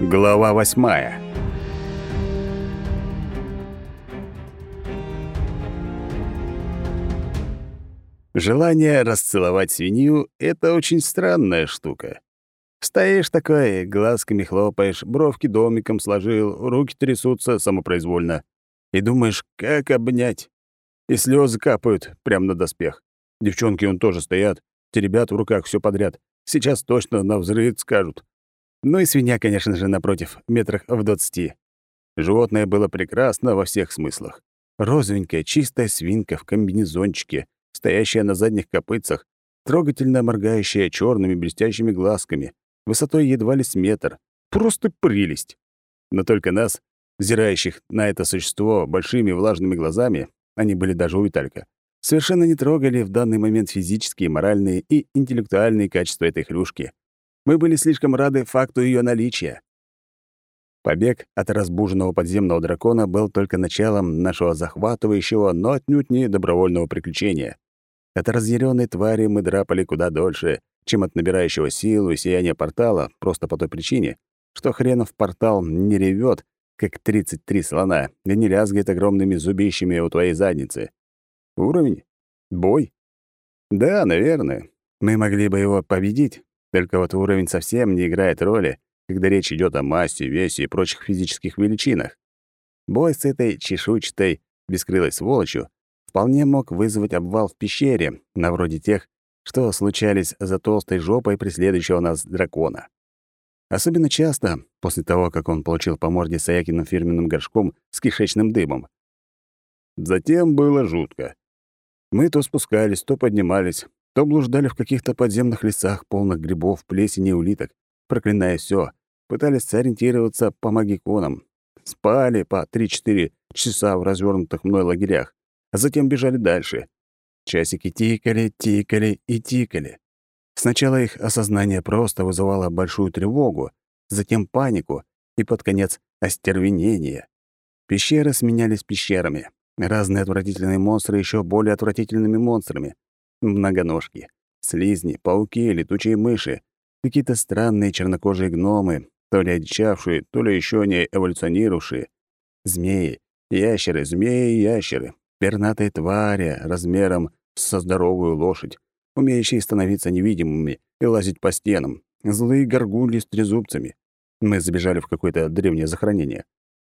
Глава восьмая. Желание расцеловать свинью — это очень странная штука. Стоишь такой, глазками хлопаешь, бровки домиком сложил, руки трясутся самопроизвольно. И думаешь, как обнять. И слезы капают прямо на доспех. Девчонки он тоже стоят, теребят в руках все подряд. Сейчас точно на взрыв скажут. Ну и свинья, конечно же, напротив, метрах в двадцати. Животное было прекрасно во всех смыслах. Розовенькая, чистая свинка в комбинезончике, стоящая на задних копытцах, трогательно моргающая черными блестящими глазками, высотой едва ли с метр. Просто прелесть. Но только нас, взирающих на это существо большими влажными глазами, они были даже у Виталька, совершенно не трогали в данный момент физические, моральные и интеллектуальные качества этой хрюшки. Мы были слишком рады факту ее наличия. Побег от разбуженного подземного дракона был только началом нашего захватывающего, но отнюдь не добровольного приключения. От разъяренной твари мы драпали куда дольше, чем от набирающего силу и сияния портала, просто по той причине, что хренов портал не ревет, как 33 слона, и не лязгает огромными зубищами у твоей задницы. Уровень? Бой? Да, наверное. Мы могли бы его победить, только вот уровень совсем не играет роли, когда речь идет о массе, весе и прочих физических величинах. Бой с этой чешуйчатой, бескрылой сволочью вполне мог вызвать обвал в пещере, на вроде тех, что случались за толстой жопой преследующего нас дракона. Особенно часто, после того, как он получил по морде Саякиным фирменным горшком с кишечным дымом. Затем было жутко. Мы то спускались, то поднимались, то блуждали в каких-то подземных лесах, полных грибов, плесени и улиток, проклиная все, пытались сориентироваться по магиконам, спали по 3-4 часа в развернутых мной лагерях, а затем бежали дальше. Часики тикали, тикали и тикали. Сначала их осознание просто вызывало большую тревогу, затем панику и под конец остервенение. Пещеры сменялись пещерами. Разные отвратительные монстры еще более отвратительными монстрами. Многоножки, слизни, пауки, летучие мыши, какие-то странные чернокожие гномы, то ли одичавшие, то ли еще не эволюционировавшие, змеи, ящеры, змеи ящеры, пернатые твари размером со здоровую лошадь, умеющие становиться невидимыми и лазить по стенам, злые горгульи с трезубцами. Мы забежали в какое-то древнее захоронение.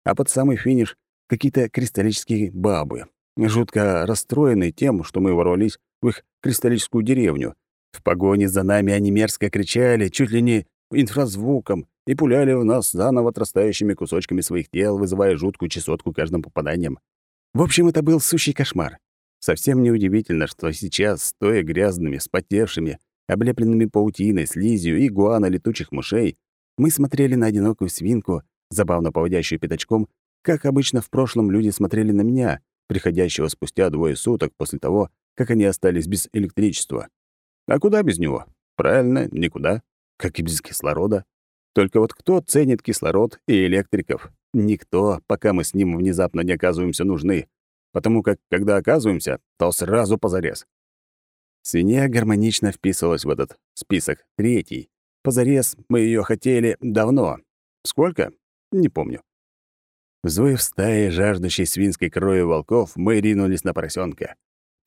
А под самый финиш — какие-то кристаллические бабы, жутко расстроенные тем, что мы ворвались в их кристаллическую деревню. В погоне за нами они мерзко кричали, чуть ли не инфразвуком, и пуляли в нас заново отрастающими кусочками своих тел, вызывая жуткую чесотку каждым попаданием. В общем, это был сущий кошмар. Совсем неудивительно, что сейчас, стоя грязными, спотевшими, облепленными паутиной, слизью и гуана летучих мышей, мы смотрели на одинокую свинку, забавно поводящую пятачком, как обычно в прошлом люди смотрели на меня, приходящего спустя двое суток после того, как они остались без электричества. А куда без него? Правильно, никуда. Как и без кислорода. Только вот кто ценит кислород и электриков? Никто, пока мы с ним внезапно не оказываемся нужны, потому как, когда оказываемся, то сразу позарез. Свинья гармонично вписывалась в этот список третий. Позарез мы ее хотели давно. Сколько? Не помню. Взвыв стаи, жаждущей свинской крови волков, мы ринулись на поросенка.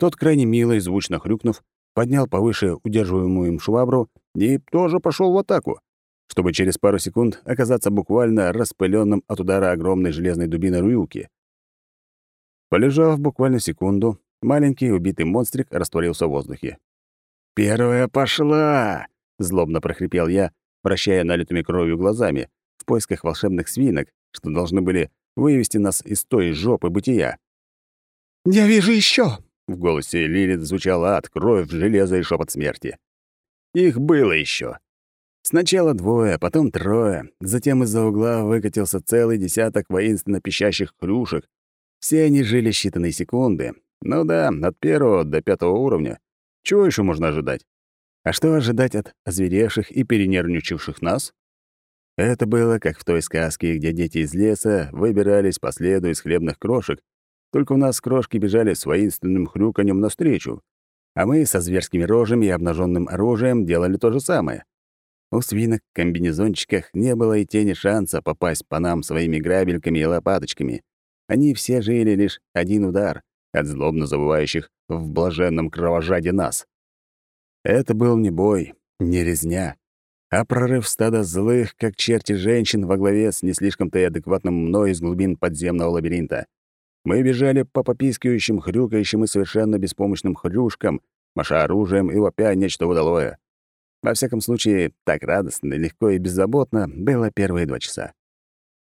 Тот, крайне мило и звучно хрюкнув, поднял повыше удерживаемую им швабру и тоже пошел в атаку чтобы через пару секунд оказаться буквально распыленным от удара огромной железной дубины Руюки. Полежав буквально секунду, маленький убитый монстрик растворился в воздухе. «Первая пошла!» — злобно прохрипел я, вращая налитыми кровью глазами, в поисках волшебных свинок, что должны были вывести нас из той жопы бытия. «Я вижу еще! В голосе Лилит звучал ад, кровь, железо и шепот смерти. Их было еще. Сначала двое, потом трое, затем из-за угла выкатился целый десяток воинственно пищащих хрюшек. Все они жили считанные секунды. Ну да, от первого до пятого уровня. Чего еще можно ожидать? А что ожидать от озверевших и перенервничавших нас? Это было как в той сказке, где дети из леса выбирались по следу из хлебных крошек, только у нас крошки бежали с воинственным хрюканьем навстречу, а мы со зверскими рожами и обнаженным оружием делали то же самое. У свинок в комбинезончиках не было и тени шанса попасть по нам своими грабельками и лопаточками. Они все жили лишь один удар от злобно забывающих в блаженном кровожаде нас. Это был не бой, не резня, а прорыв стада злых, как черти женщин, во главе с не слишком-то и адекватным мной из глубин подземного лабиринта. Мы бежали по попискивающим, хрюкающим и совершенно беспомощным хрюшкам, маша оружием и вопя нечто удалое. Во всяком случае, так радостно, легко и беззаботно было первые два часа.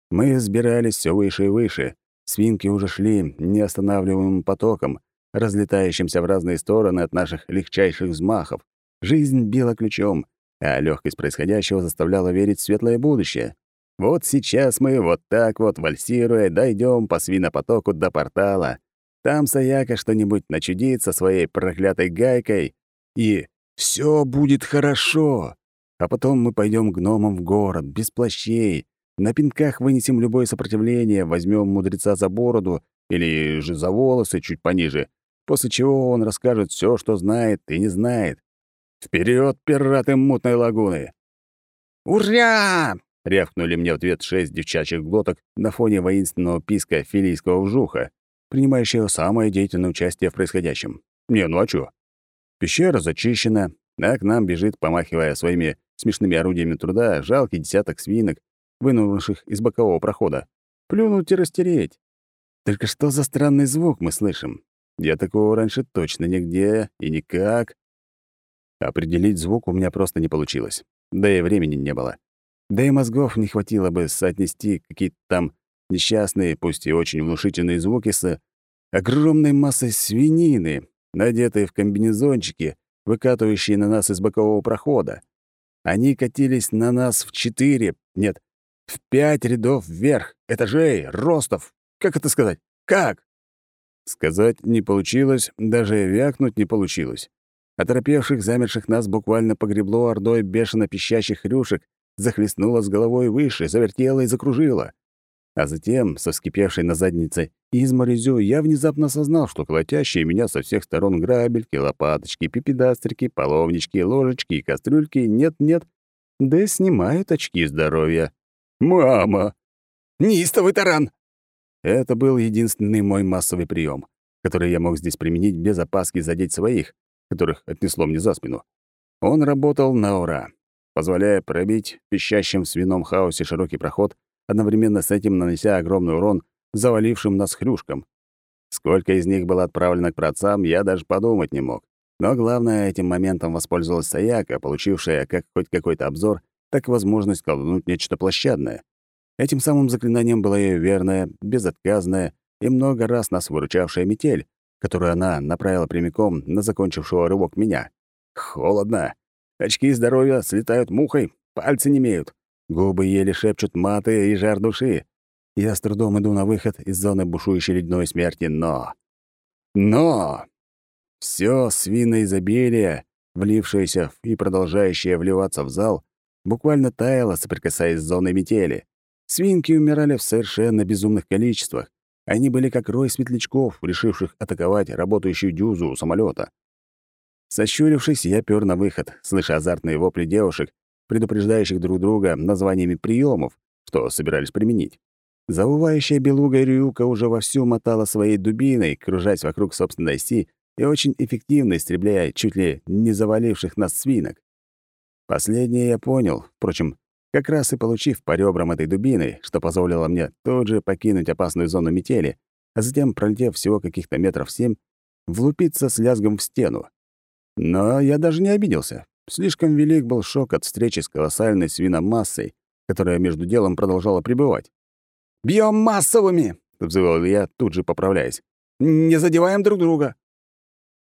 Мы взбирались все выше и выше. Свинки уже шли неостанавливаемым потоком, разлетающимся в разные стороны от наших легчайших взмахов. Жизнь била ключом, а легкость происходящего заставляла верить в светлое будущее. Вот сейчас мы вот так вот, вальсируя, дойдем по свинопотоку до портала. Там Саяка что-нибудь начудит со своей проклятой гайкой, и все будет хорошо. А потом мы пойдем гномам в город, без плащей. На пинках вынесем любое сопротивление, возьмем мудреца за бороду или же за волосы чуть пониже, после чего он расскажет все, что знает и не знает. Вперед, пираты мутной лагуны! «Ура!» — рявкнули мне в ответ шесть девчачьих глоток на фоне воинственного писка филийского вжуха, принимающего самое деятельное участие в происходящем. Не, ну а чё? Пещера зачищена, а к нам бежит, помахивая своими смешными орудиями труда, жалкий десяток свинок, вынурнувших из бокового прохода. Плюнуть и растереть. Только что за странный звук мы слышим? Я такого раньше точно нигде и никак. Определить звук у меня просто не получилось. Да и времени не было. Да и мозгов не хватило бы соотнести какие-то там несчастные, пусть и очень внушительные звуки с огромной массой свинины, надетые в комбинезончики, выкатывающие на нас из бокового прохода. Они катились на нас в четыре, нет, в пять рядов вверх, этажей, ростов. Как это сказать? Как? Сказать не получилось, даже вякнуть не получилось. Оторопевших, замерших нас буквально погребло ордой бешено пищащих рюшек, захлестнуло с головой выше, завертело и закружило. А затем, со вскипевшей на заднице изморозью, я внезапно осознал, что колотящие меня со всех сторон грабельки, лопаточки, пипедастрики, половнички, ложечки и кастрюльки нет-нет, да снимают очки здоровья. «Мама!» «Неистовый таран!» Это был единственный мой массовый прием, который я мог здесь применить без опаски задеть своих, которых отнесло мне за спину. Он работал на ура, позволяя пробить в пищащем свином хаосе широкий проход одновременно с этим нанося огромный урон завалившим нас хрюшкам. Сколько из них было отправлено к праотцам, я даже подумать не мог. Но главное, этим моментом воспользовалась Саяка, получившая как хоть какой-то обзор, так и возможность колдунуть нечто площадное. Этим самым заклинанием была ее верная, безотказная и много раз нас выручавшая метель, которую она направила прямиком на закончившего рывок меня. Холодно. Очки здоровья слетают мухой, пальцы не имеют. Губы еле шепчут маты и жар души. Я с трудом иду на выход из зоны бушующей ледяной смерти, но... Но! Всё свиноизобилие, влившееся и продолжающее вливаться в зал, буквально таяло, соприкасаясь с зоной метели. Свинки умирали в совершенно безумных количествах. Они были как рой светлячков, решивших атаковать работающую дюзу у самолета. Сощурившись, я пёр на выход, слыша азартные вопли девушек, предупреждающих друг друга названиями приемов, что собирались применить. Заувающая белуга Рюка уже вовсю мотала своей дубиной, кружась вокруг собственной оси и очень эффективно истребляя чуть ли не заваливших нас свинок. Последнее я понял, впрочем, как раз и получив по ребрам этой дубины, что позволило мне тут же покинуть опасную зону метели, а затем, пролетев всего каких-то метров семь, влупиться с лязгом в стену. Но я даже не обиделся. Слишком велик был шок от встречи с колоссальной свиномассой, которая между делом продолжала пребывать. «Бьем массовыми!» — взывал я, тут же поправляясь. «Не задеваем друг друга!»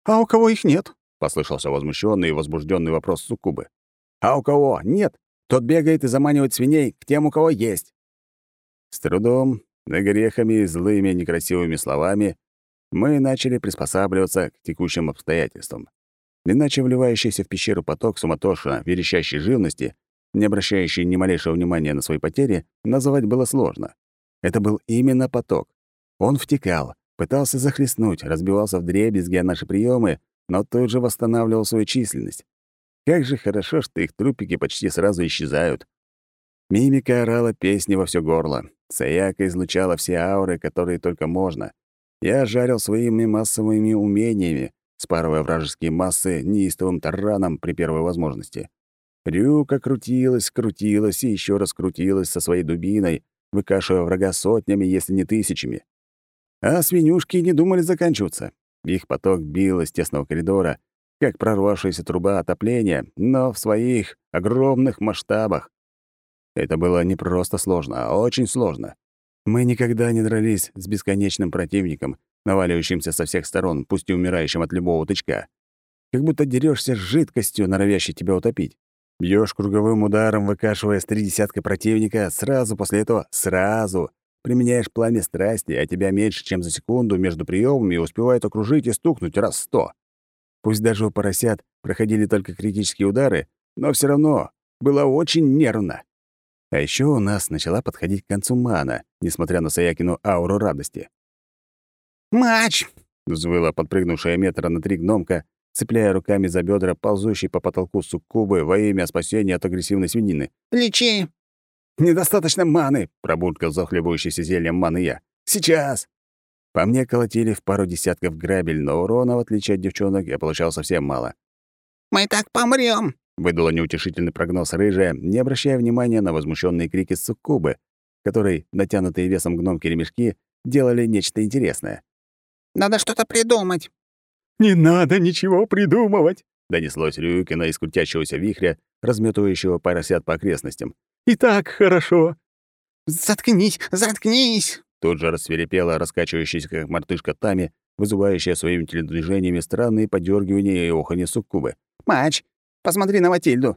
«А у кого их нет?» — послышался возмущенный и возбужденный вопрос Суккубы. «А у кого нет? Тот бегает и заманивает свиней к тем, у кого есть». С трудом, нагрехами и злыми некрасивыми словами мы начали приспосабливаться к текущим обстоятельствам. Иначе вливающийся в пещеру поток суматошно верещащей живности, не обращающий ни малейшего внимания на свои потери, называть было сложно. Это был именно поток. Он втекал, пытался захлестнуть, разбивался в дребезги о наши приемы, но тут же восстанавливал свою численность. Как же хорошо, что их трупики почти сразу исчезают. Мимика орала песни во все горло. Саяка излучала все ауры, которые только можно. Я жарил своими массовыми умениями, спарывая вражеские массы неистовым тараном при первой возможности. Рюка крутилась, крутилась и еще раз крутилась со своей дубиной, выкашивая врага сотнями, если не тысячами. А свинюшки не думали заканчиваться. Их поток бил из тесного коридора, как прорвавшаяся труба отопления, но в своих огромных масштабах. Это было не просто сложно, а очень сложно. Мы никогда не дрались с бесконечным противником, наваливающимся со всех сторон, пусть и умирающим от любого тычка. Как будто дерешься с жидкостью, норовящей тебя утопить. Бьешь круговым ударом, выкашивая с три десятка противника, сразу после этого, сразу, применяешь пламя страсти, а тебя меньше, чем за секунду между приемами успевают окружить и стукнуть раз сто. Пусть даже у поросят проходили только критические удары, но все равно было очень нервно. А еще у нас начала подходить к концу мана, несмотря на Саякину ауру радости. «Мач!» — взвыла подпрыгнувшая метра на три гномка, цепляя руками за бедра ползущей по потолку суккубы во имя спасения от агрессивной свинины. «Лечи!» «Недостаточно маны!» — пробуркал захлебывающийся зельем маны я. «Сейчас!» По мне колотили в пару десятков грабель, но урона, в отличие от девчонок, я получал совсем мало. «Мы так помрём!» — выдала неутешительный прогноз рыжая, не обращая внимания на возмущенные крики суккубы, которой натянутые весом гномки ремешки делали нечто интересное. «Надо что-то придумать!» «Не надо ничего придумывать!» — донеслось Рюкина из крутящегося вихря, разметывающего поросят по окрестностям. «И так хорошо!» «Заткнись! Заткнись!» Тут же рассверепела раскачивающаяся как мартышка Тами, вызывающая своими телодвижениями странные подергивания и оханье суккубы. «Мач, посмотри на Матильду!»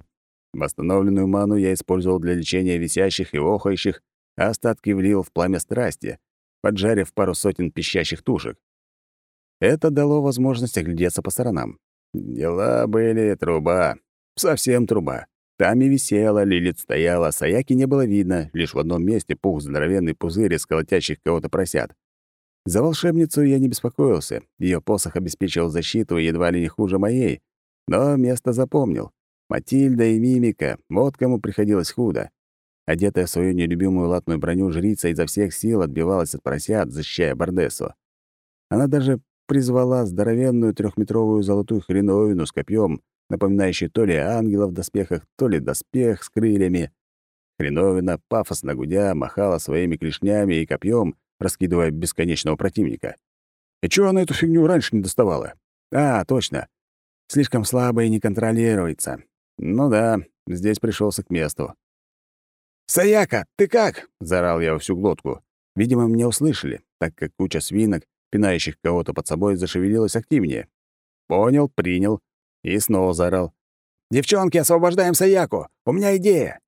Восстановленную ману я использовал для лечения висящих и охающих, а остатки влил в пламя страсти, поджарив пару сотен пищащих тушек. Это дало возможность оглядеться по сторонам. Дела были труба. Совсем труба. Тами висела, Лилит стояла, Саяки не было видно, лишь в одном месте пух здоровенный пузырь из колотящих кого-то просят. За волшебницу я не беспокоился, ее посох обеспечивал защиту едва ли не хуже моей, но место запомнил. Матильда и Мимика, вот кому приходилось худо. Одетая в свою нелюбимую латную броню, жрица изо всех сил отбивалась от поросят, защищая Бардесу. Она даже призвала здоровенную трехметровую золотую хреновину с копьем, напоминающий то ли ангела в доспехах, то ли доспех с крыльями. Хреновина, пафосно гудя, махала своими клешнями и копьем, раскидывая бесконечного противника. И чего она эту фигню раньше не доставала? А, точно. Слишком слабо и не контролируется. Ну да, здесь пришелся к месту. «Саяка, ты как?» — заорал я во всю глотку. Видимо, меня услышали, так как куча свинок, пинающих кого-то под собой, зашевелилась активнее. Понял, принял. И снова заорал. «Девчонки, освобождаем Саяку! У меня идея!»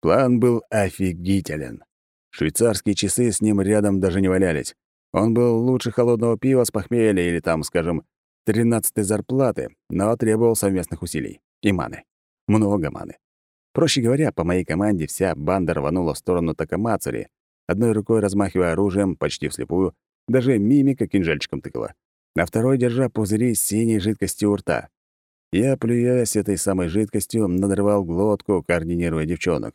План был офигителен. Швейцарские часы с ним рядом даже не валялись. Он был лучше холодного пива с похмелья или там, скажем, тринадцатой зарплаты, но требовал совместных усилий. И маны. Много маны. Проще говоря, по моей команде вся банда рванула в сторону Такамацури, одной рукой размахивая оружием, почти вслепую, даже мимика кинжальчиком тыкала, а второй держа пузыри синей жидкостью у рта. Я, плюясь этой самой жидкостью, надрывал глотку, координируя девчонок.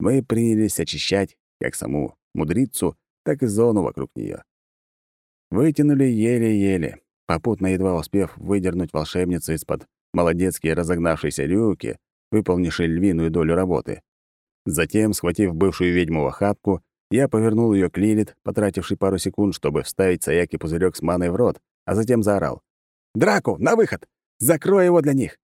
Мы принялись очищать как саму мудрицу, так и зону вокруг нее. Вытянули еле-еле, попутно едва успев выдернуть волшебницу из-под молодецкие разогнавшейся люки, выполнившей львиную долю работы. Затем, схватив бывшую ведьму в охапку, я повернул ее к Лилит, потративший пару секунд, чтобы вставить Саяки пузырек с маной в рот, а затем заорал. «Драку, на выход! Закрой его для них!»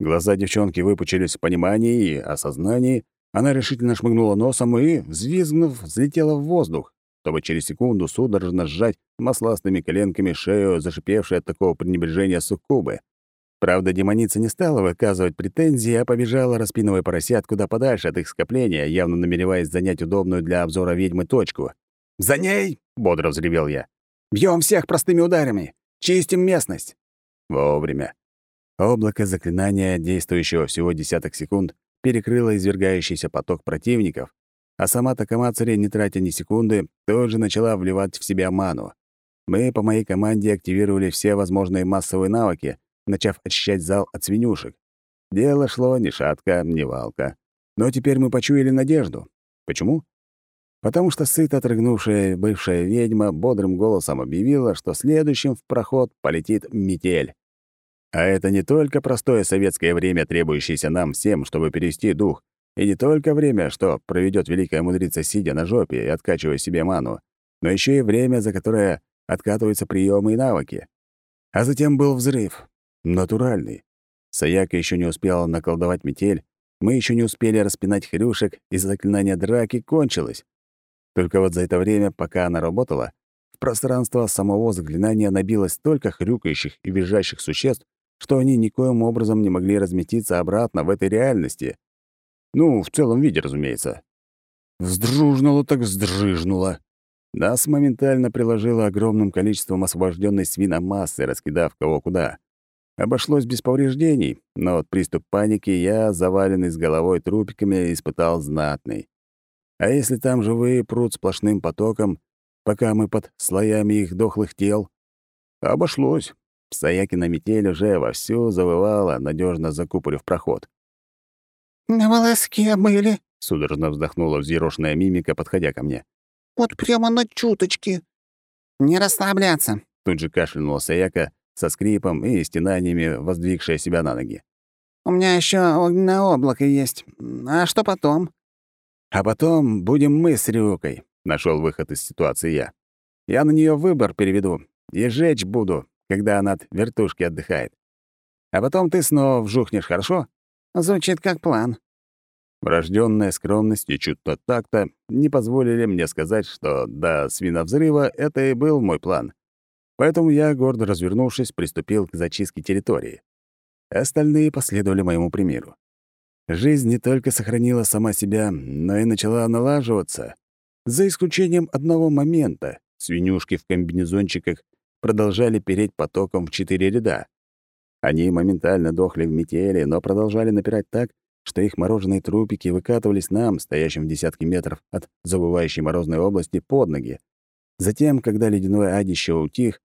Глаза девчонки выпучились в понимании и осознании. Она решительно шмыгнула носом и, взвизгнув, взлетела в воздух, чтобы через секунду судорожно сжать масластыми коленками шею, зашипевшей от такого пренебрежения суккубы. Правда, демоница не стала выказывать претензии, а побежала, распинывая поросят куда подальше от их скопления, явно намереваясь занять удобную для обзора ведьмы точку. «За ней!» — бодро взревел я. «Бьем всех простыми ударами! Чистим местность!» Вовремя. Облако заклинания, действующего всего десяток секунд, перекрыло извергающийся поток противников, а сама Такамацари, не тратя ни секунды, тоже начала вливать в себя ману. Мы по моей команде активировали все возможные массовые навыки, начав очищать зал от свинюшек. Дело шло ни шатка, ни валка. Но теперь мы почуяли надежду. Почему? Потому что сыто отрыгнувшая бывшая ведьма бодрым голосом объявила, что следующим в проход полетит метель. А это не только простое советское время, требующееся нам всем, чтобы перевести дух, и не только время, что проведет великая мудрица, сидя на жопе и откачивая себе ману, но еще и время, за которое откатываются приемы и навыки. А затем был взрыв. Натуральный. Саяка еще не успела наколдовать метель, мы еще не успели распинать хрюшек, и заклинание драки кончилось. Только вот за это время, пока она работала, в пространство самого заклинания набилось столько хрюкающих и визжащих существ, что они никоим образом не могли разместиться обратно в этой реальности. Ну, в целом виде, разумеется. Вздружнуло так вздрыжнуло. Нас моментально приложило огромным количеством освобожденной свиномассы, раскидав кого куда. Обошлось без повреждений, но вот приступ паники я, заваленный с головой трупиками, испытал знатный. А если там живые прут сплошным потоком, пока мы под слоями их дохлых тел? Обошлось. Саякина метель уже вовсю завывала, надежно закупорив проход. «На волоске были», — судорожно вздохнула взъерошенная мимика, подходя ко мне. «Вот прямо на чуточки». «Не расслабляться», — тут же кашлянула Саяка, со скрипом и стенаниями воздвигшая себя на ноги. «У меня еще огненное облако есть. А что потом?» «А потом будем мы с Рюкой», — нашел выход из ситуации я. «Я на нее выбор переведу и жечь буду, когда она от вертушки отдыхает. А потом ты снова вжухнешь, хорошо?» «Звучит как план». Врожденная скромность и чуть-то так-то не позволили мне сказать, что до свиновзрыва это и был мой план. Поэтому я, гордо развернувшись, приступил к зачистке территории. Остальные последовали моему примеру. Жизнь не только сохранила сама себя, но и начала налаживаться. За исключением одного момента. Свинюшки в комбинезончиках продолжали переть потоком в четыре ряда. Они моментально дохли в метели, но продолжали напирать так, что их мороженые трупики выкатывались нам, стоящим в десятки метров от забывающей морозной области, под ноги. Затем, когда ледяной адище утих,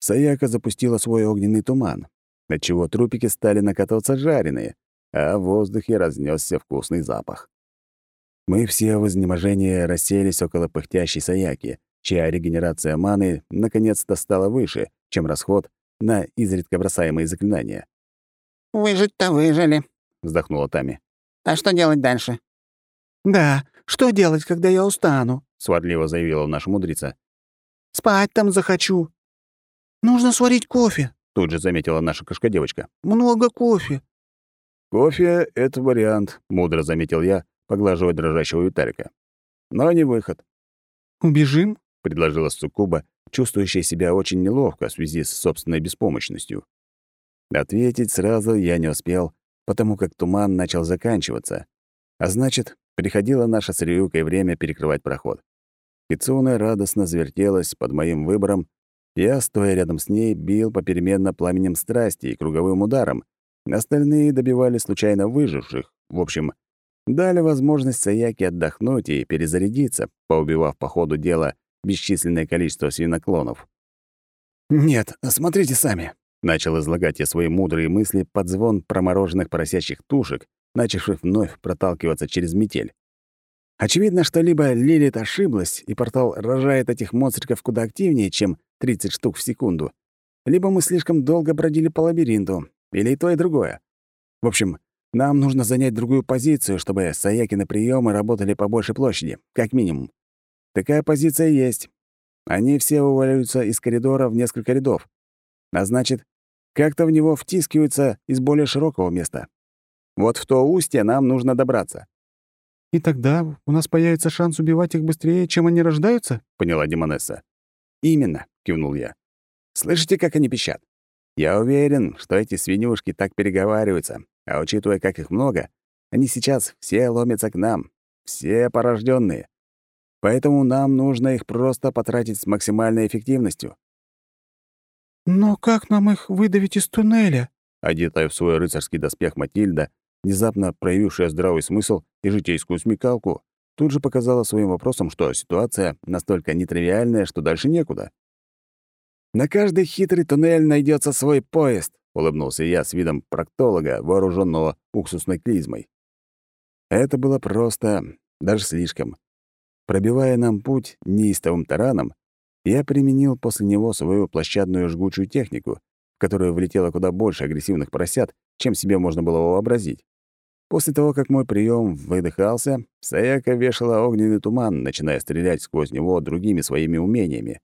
Саяка запустила свой огненный туман, отчего трупики стали накатываться жареные, а в воздухе разнесся вкусный запах. Мы все в изнеможении расселись около пыхтящей Саяки, чья регенерация маны наконец-то стала выше, чем расход на изредка бросаемые заклинания. «Выжить-то выжили», — вздохнула Тами. «А что делать дальше?» «Да, что делать, когда я устану?» — сварливо заявила наша мудрица. «Спать там захочу». «Нужно сварить кофе», — тут же заметила наша кошка-девочка. «Много кофе». «Кофе — это вариант», — мудро заметил я, поглаживая дрожащего Виталика. «Но не выход». «Убежим?» — предложила Сукуба, чувствующая себя очень неловко в связи с собственной беспомощностью. Ответить сразу я не успел, потому как туман начал заканчиваться. А значит, приходило наше с Рюкой время перекрывать проход. Кицуна радостно завертелась под моим выбором. Я, стоя рядом с ней, бил попеременно пламенем страсти и круговым ударом. Остальные добивали случайно выживших. В общем, дали возможность Саяке отдохнуть и перезарядиться, поубивав по ходу дела бесчисленное количество свиноклонов. «Нет, смотрите сами», — начал излагать я свои мудрые мысли под звон промороженных поросячьих тушек, начавших вновь проталкиваться через метель. Очевидно, что либо Лилит ошиблась, и портал рожает этих монстриков куда активнее, чем 30 штук в секунду, либо мы слишком долго бродили по лабиринту, или и то, и другое. В общем, нам нужно занять другую позицию, чтобы Саякины приемы работали по большей площади, как минимум. Такая позиция есть. Они все вываливаются из коридора в несколько рядов. А значит, как-то в него втискиваются из более широкого места. Вот в то устье нам нужно добраться. «И тогда у нас появится шанс убивать их быстрее, чем они рождаются?» — поняла Демонесса. «Именно», — кивнул я. «Слышите, как они пищат? Я уверен, что эти свинюшки так переговариваются, а учитывая, как их много, они сейчас все ломятся к нам, все порожденные. Поэтому нам нужно их просто потратить с максимальной эффективностью. «Но как нам их выдавить из туннеля?» Одетая в свой рыцарский доспех Матильда, внезапно проявившая здравый смысл и житейскую смекалку, тут же показала своим вопросом, что ситуация настолько нетривиальная, что дальше некуда. «На каждый хитрый туннель найдется свой поезд», — улыбнулся я с видом проктолога, вооруженного уксусной клизмой. Это было просто, даже слишком. Пробивая нам путь неистовым тараном, я применил после него свою площадную жгучую технику, в которую влетело куда больше агрессивных поросят, чем себе можно было вообразить. После того, как мой прием выдыхался, Саяка вешала огненный туман, начиная стрелять сквозь него другими своими умениями.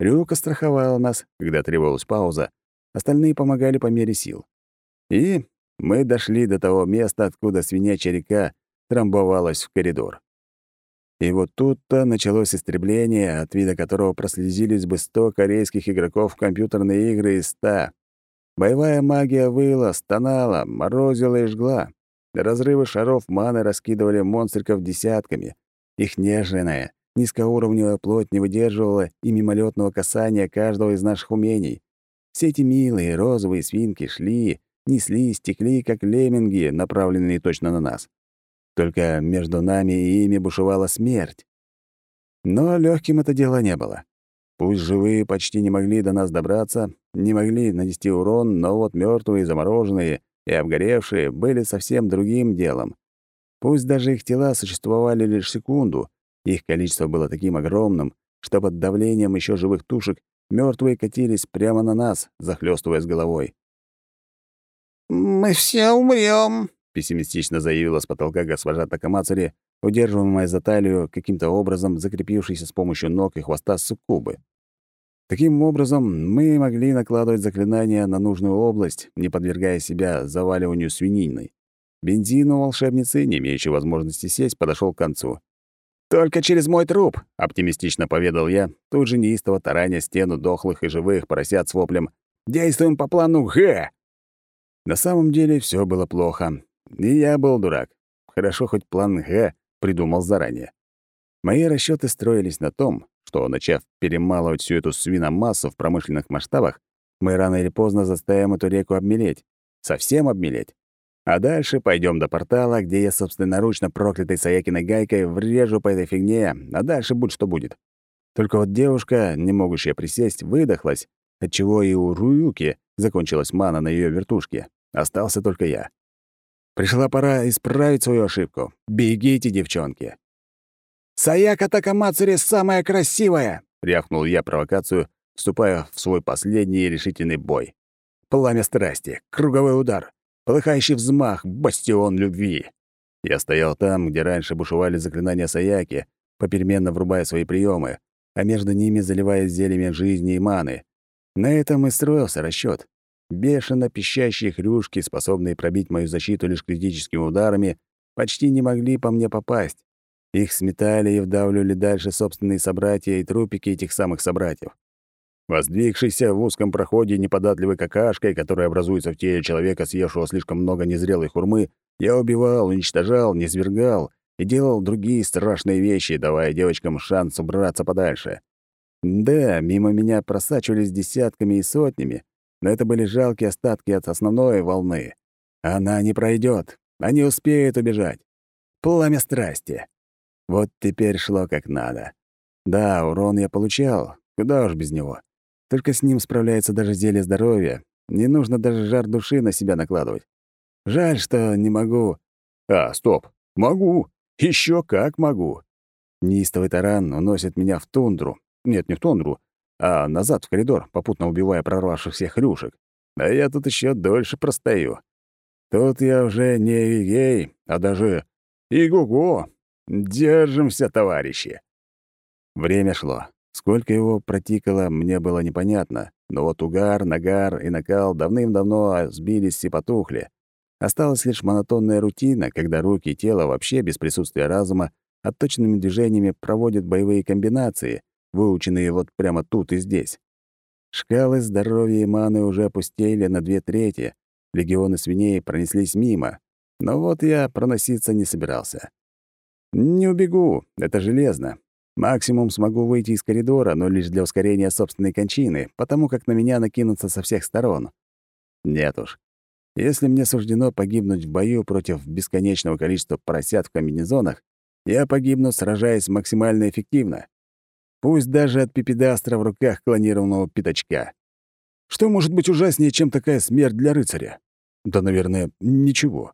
Рюка страховала нас, когда требовалась пауза, остальные помогали по мере сил. И мы дошли до того места, откуда свинячья река трамбовалась в коридор. И вот тут-то началось истребление, от вида которого прослезились бы сто корейских игроков в компьютерные игры из ста. Боевая магия выла, стонала, морозила и жгла. Разрывы шаров маны раскидывали монстриков десятками. Их нежная, низкоуровневая плоть не выдерживала и мимолетного касания каждого из наших умений. Все эти милые розовые свинки шли, неслись, текли, как лемминги, направленные точно на нас. Только между нами и ими бушевала смерть. Но легким это дело не было. Пусть живые почти не могли до нас добраться, не могли нанести урон, но вот мертвые, замороженные и обгоревшие были совсем другим делом. Пусть даже их тела существовали лишь секунду, их количество было таким огромным, что под давлением еще живых тушек мертвые катились прямо на нас, захлестывая с головой. «Мы все умрем, — пессимистично заявила с потолка госпожа Такамацари, удерживаемая за талию, каким-то образом закрепившейся с помощью ног и хвоста суккубы. Таким образом, мы могли накладывать заклинания на нужную область, не подвергая себя заваливанию свининой. Бензин у волшебницы, не имеющей возможности сесть, подошел к концу. «Только через мой труп», — оптимистично поведал я, тут же неистово тараня стену дохлых и живых поросят с воплем «Действуем по плану Г!». На самом деле все было плохо. И я был дурак. Хорошо, хоть план Г придумал заранее. Мои расчеты строились на том, что, начав перемалывать всю эту свиномассу в промышленных масштабах, мы рано или поздно заставим эту реку обмелеть. Совсем обмелеть. А дальше пойдем до портала, где я собственноручно проклятой Саякиной гайкой врежу по этой фигне, а дальше будь что будет. Только вот девушка, не могущая присесть, выдохлась, отчего и у Руюки закончилась мана на ее вертушке. Остался только я. Пришла пора исправить свою ошибку. Бегите, девчонки. «Саяка Такамацури самая красивая!» — рявкнул я провокацию, вступая в свой последний решительный бой. Пламя страсти, круговой удар, полыхающий взмах, бастион любви. Я стоял там, где раньше бушевали заклинания Саяки, попеременно врубая свои приемы, а между ними заливаясь зельями жизни и маны. На этом и строился расчет. Бешено пищащие хрюшки, способные пробить мою защиту лишь критическими ударами, почти не могли по мне попасть. Их сметали и вдавливали дальше собственные собратья и трупики этих самых собратьев. Воздвигшийся в узком проходе неподатливой какашкой, которая образуется в теле человека, съевшего слишком много незрелой хурмы, я убивал, уничтожал, низвергал и делал другие страшные вещи, давая девочкам шанс убраться подальше. Да, мимо меня просачивались десятками и сотнями, но это были жалкие остатки от основной волны. Она не пройдет, они успеют убежать. Пламя страсти. Вот теперь шло как надо. Да, урон я получал, куда уж без него. Только с ним справляется даже зелье здоровья. Не нужно даже жар души на себя накладывать. Жаль, что не могу... А, стоп, могу. Еще как могу. Неистовый таран уносит меня в тундру. Нет, не в тундру, а назад в коридор, попутно убивая прорвавшихся хрюшек. А я тут еще дольше простою. Тут я уже не Вигей, а даже Иго-го. Держимся, товарищи. Время шло. Сколько его протикало, мне было непонятно, но вот угар, нагар и накал давным-давно сбились и потухли. Осталась лишь монотонная рутина, когда руки и тело вообще без присутствия разума отточенными движениями проводят боевые комбинации, выученные вот прямо тут и здесь. Шкалы здоровья и маны уже опустели на две трети, легионы свиней пронеслись мимо, но вот я проноситься не собирался. Не убегу, это железно. Максимум смогу выйти из коридора, но лишь для ускорения собственной кончины, потому как на меня накинутся со всех сторон. Нет уж. Если мне суждено погибнуть в бою против бесконечного количества поросят в комбинезонах, я погибну, сражаясь максимально эффективно. Пусть даже от пипедастра в руках клонированного пятачка. Что может быть ужаснее, чем такая смерть для рыцаря? Да, наверное, ничего.